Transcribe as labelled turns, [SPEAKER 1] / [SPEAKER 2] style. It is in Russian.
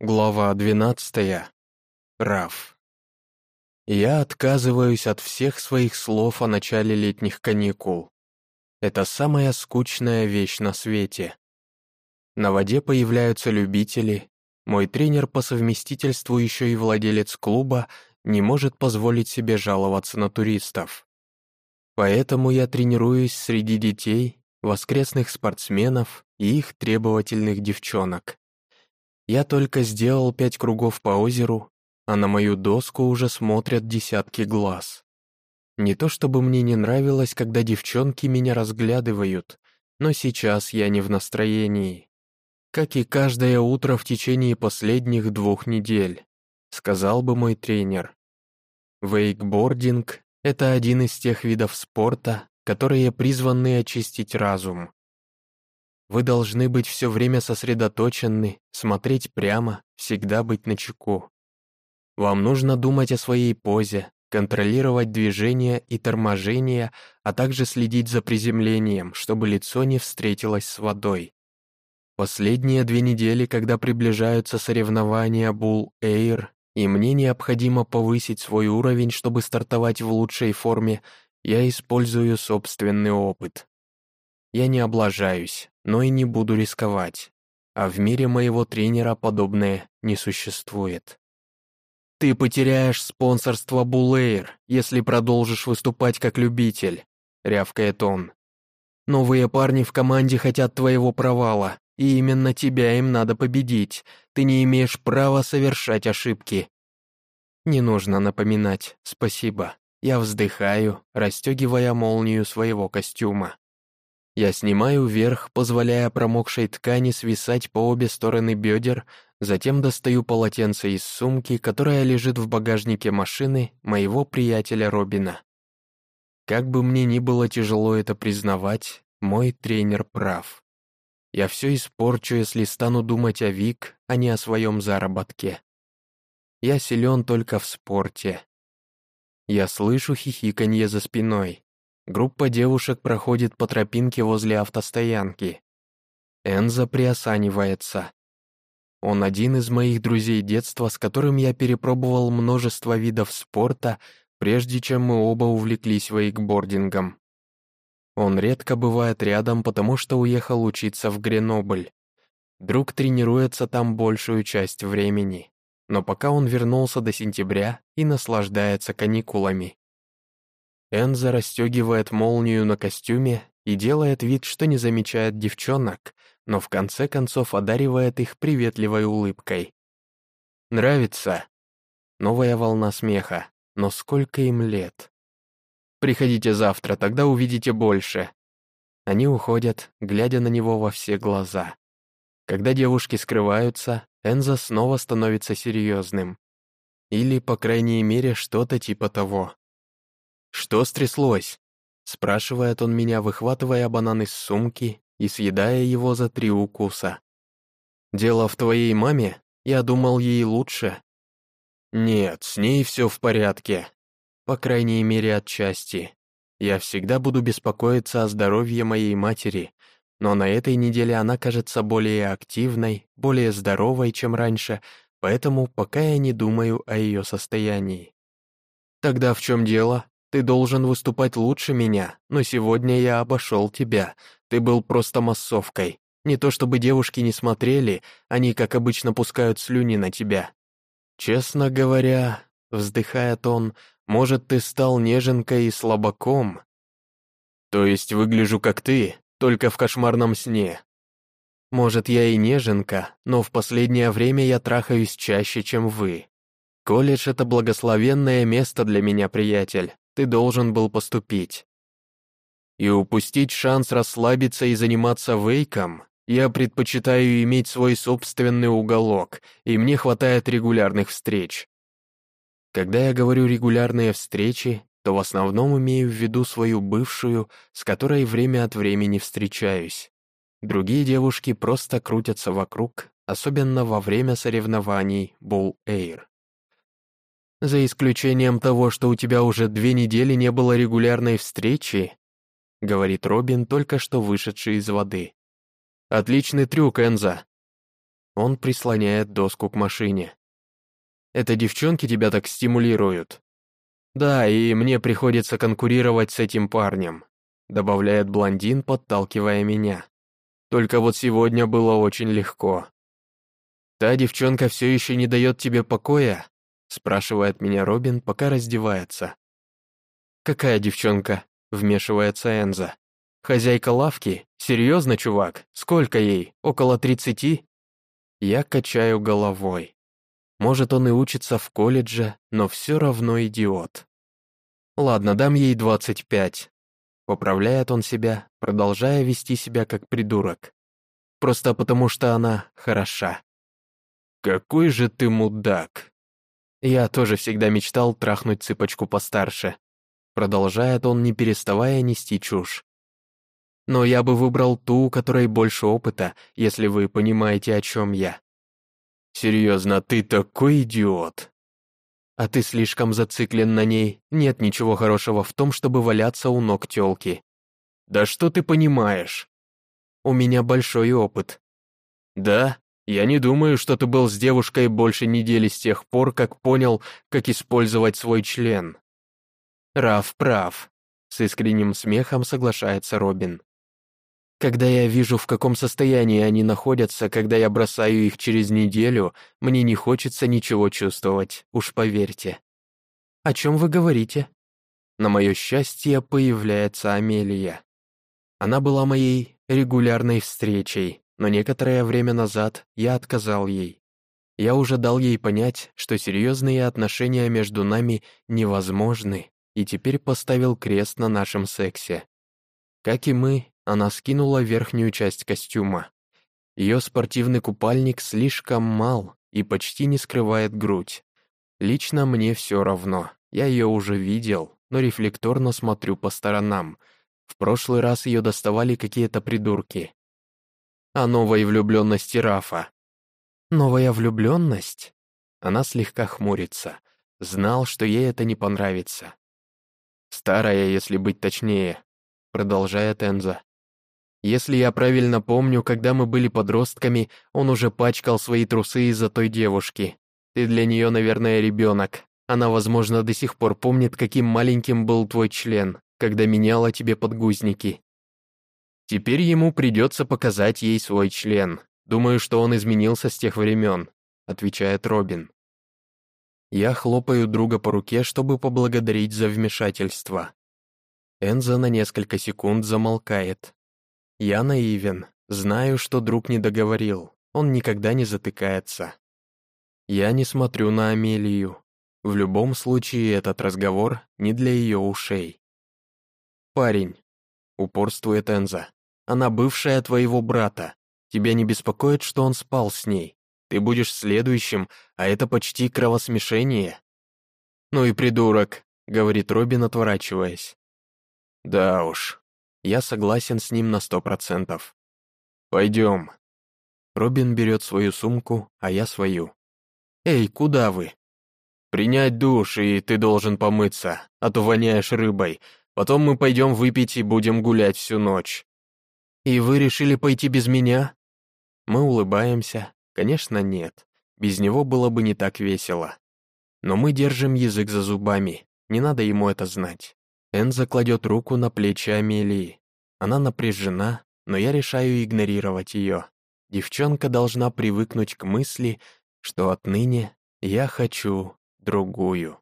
[SPEAKER 1] Глава 12. Раф. Я отказываюсь от всех своих слов о начале летних каникул. Это самая скучная вещь на свете. На воде появляются любители, мой тренер по совместительству еще и владелец клуба не может позволить себе жаловаться на туристов. Поэтому я тренируюсь среди детей, воскресных спортсменов и их требовательных девчонок. Я только сделал пять кругов по озеру, а на мою доску уже смотрят десятки глаз. Не то чтобы мне не нравилось, когда девчонки меня разглядывают, но сейчас я не в настроении. Как и каждое утро в течение последних двух недель, сказал бы мой тренер. Вейкбординг — это один из тех видов спорта, которые призваны очистить разум. Вы должны быть все время сосредоточены, смотреть прямо, всегда быть начеку. Вам нужно думать о своей позе, контролировать движение и торможение, а также следить за приземлением, чтобы лицо не встретилось с водой. Последние две недели, когда приближаются соревнования Bull Air, и мне необходимо повысить свой уровень, чтобы стартовать в лучшей форме, я использую собственный опыт. Я не облажаюсь, но и не буду рисковать. А в мире моего тренера подобное не существует. Ты потеряешь спонсорство Булэйр, если продолжишь выступать как любитель, рявкает он. Новые парни в команде хотят твоего провала, и именно тебя им надо победить. Ты не имеешь права совершать ошибки. Не нужно напоминать, спасибо. Я вздыхаю, расстегивая молнию своего костюма. Я снимаю верх, позволяя промокшей ткани свисать по обе стороны бедер, затем достаю полотенце из сумки, которая лежит в багажнике машины моего приятеля Робина. Как бы мне ни было тяжело это признавать, мой тренер прав. Я все испорчу, если стану думать о Вик, а не о своем заработке. Я силен только в спорте. Я слышу хихиканье за спиной. Группа девушек проходит по тропинке возле автостоянки. Энза приосанивается. Он один из моих друзей детства, с которым я перепробовал множество видов спорта, прежде чем мы оба увлеклись вейкбордингом. Он редко бывает рядом, потому что уехал учиться в Гренобль. Друг тренируется там большую часть времени, но пока он вернулся до сентября и наслаждается каникулами. Энза расстегивает молнию на костюме и делает вид, что не замечает девчонок, но в конце концов одаривает их приветливой улыбкой. «Нравится?» Новая волна смеха. Но сколько им лет? «Приходите завтра, тогда увидите больше». Они уходят, глядя на него во все глаза. Когда девушки скрываются, Энза снова становится серьезным. Или, по крайней мере, что-то типа того. «Что стряслось?» — спрашивает он меня, выхватывая банан из сумки и съедая его за три укуса. «Дело в твоей маме? Я думал, ей лучше». «Нет, с ней все в порядке. По крайней мере, отчасти. Я всегда буду беспокоиться о здоровье моей матери, но на этой неделе она кажется более активной, более здоровой, чем раньше, поэтому пока я не думаю о ее состоянии». «Тогда в чем дело?» Ты должен выступать лучше меня, но сегодня я обошел тебя. Ты был просто массовкой. Не то чтобы девушки не смотрели, они, как обычно, пускают слюни на тебя. Честно говоря, вздыхает он, может, ты стал неженкой и слабаком? То есть выгляжу как ты, только в кошмарном сне. Может, я и неженка, но в последнее время я трахаюсь чаще, чем вы. Колледж — это благословенное место для меня, приятель ты должен был поступить. И упустить шанс расслабиться и заниматься вейком я предпочитаю иметь свой собственный уголок, и мне хватает регулярных встреч. Когда я говорю «регулярные встречи», то в основном имею в виду свою бывшую, с которой время от времени встречаюсь. Другие девушки просто крутятся вокруг, особенно во время соревнований Bull Air. За исключением того, что у тебя уже две недели не было регулярной встречи, говорит Робин, только что вышедший из воды. Отличный трюк, Энза. Он прислоняет доску к машине. «Это девчонки тебя так стимулируют?» «Да, и мне приходится конкурировать с этим парнем», добавляет блондин, подталкивая меня. «Только вот сегодня было очень легко». «Та девчонка все еще не дает тебе покоя?» Спрашивает меня Робин, пока раздевается. «Какая девчонка?» вмешивается Энза. «Хозяйка лавки? Серьезно, чувак? Сколько ей? Около тридцати?» Я качаю головой. Может, он и учится в колледже, но все равно идиот. Ладно, дам ей двадцать пять. Поправляет он себя, продолжая вести себя как придурок. Просто потому, что она хороша. «Какой же ты мудак!» Я тоже всегда мечтал трахнуть цыпочку постарше. Продолжает он, не переставая нести чушь. Но я бы выбрал ту, у которой больше опыта, если вы понимаете, о чем я. Серьезно, ты такой идиот. А ты слишком зациклен на ней. Нет ничего хорошего в том, чтобы валяться у ног тёлки. Да что ты понимаешь? У меня большой опыт. Да? Я не думаю, что ты был с девушкой больше недели с тех пор, как понял, как использовать свой член. Раф прав. С искренним смехом соглашается Робин. Когда я вижу, в каком состоянии они находятся, когда я бросаю их через неделю, мне не хочется ничего чувствовать, уж поверьте. О чем вы говорите? На мое счастье появляется Амелия. Она была моей регулярной встречей, но некоторое время назад я отказал ей. Я уже дал ей понять, что серьезные отношения между нами невозможны, и теперь поставил крест на нашем сексе. Как и мы, она скинула верхнюю часть костюма. Ее спортивный купальник слишком мал и почти не скрывает грудь. Лично мне все равно, я ее уже видел, но рефлекторно смотрю по сторонам. В прошлый раз ее доставали какие-то придурки. О новой влюбленности Рафа. Новая влюбленность? Она слегка хмурится. Знал, что ей это не понравится. Старая, если быть точнее, продолжает Энза. Если я правильно помню, когда мы были подростками, он уже пачкал свои трусы из-за той девушки. Ты для нее, наверное, ребенок. Она, возможно, до сих пор помнит, каким маленьким был твой член, когда меняла тебе подгузники. Теперь ему придется показать ей свой член. Думаю, что он изменился с тех времен, отвечает Робин. Я хлопаю друга по руке, чтобы поблагодарить за вмешательство. Энза на несколько секунд замолкает, я наивен, знаю, что друг не договорил, он никогда не затыкается. Я не смотрю на Амелию. В любом случае этот разговор не для ее ушей. «Парень», — упорствует Энза, — «она бывшая твоего брата. Тебя не беспокоит, что он спал с ней? Ты будешь следующим, а это почти кровосмешение». «Ну и придурок», — говорит Робин, отворачиваясь. «Да уж, я согласен с ним на сто процентов. «Пойдем». Робин берет свою сумку, а я свою. «Эй, куда вы?» «Принять душ, и ты должен помыться, а то воняешь рыбой. Потом мы пойдем выпить и будем гулять всю ночь». «И вы решили пойти без меня?» Мы улыбаемся. Конечно, нет. Без него было бы не так весело. Но мы держим язык за зубами. Не надо ему это знать. Энза кладет руку на плечи Амелии. Она напряжена, но я решаю игнорировать ее. Девчонка должна привыкнуть к мысли, что отныне я хочу другую.